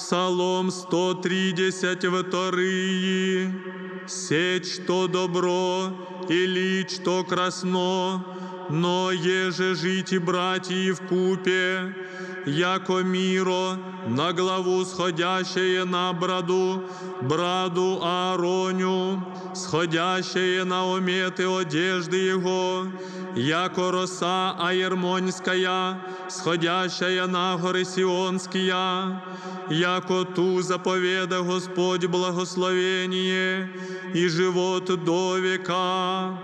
Псалом 132. Сечь то добро, и лич то красно, но еже жить и братья в купе, яко миро на главу сходящее на браду, браду Аароню, сходящее на ометы одежды его, яко роса Аермонская, сходящая на горы Сионские, яко ту заповеда Господь благословение и живот до века.